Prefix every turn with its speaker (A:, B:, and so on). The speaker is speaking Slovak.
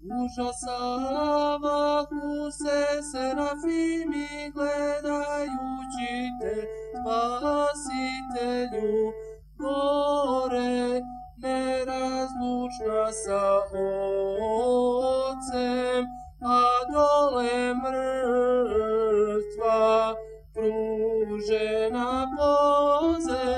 A: Duša sama kuse serafimi gledajući te, spasitelju, gore nerazlučna sa ocem, a dole mrtva pružena pozem.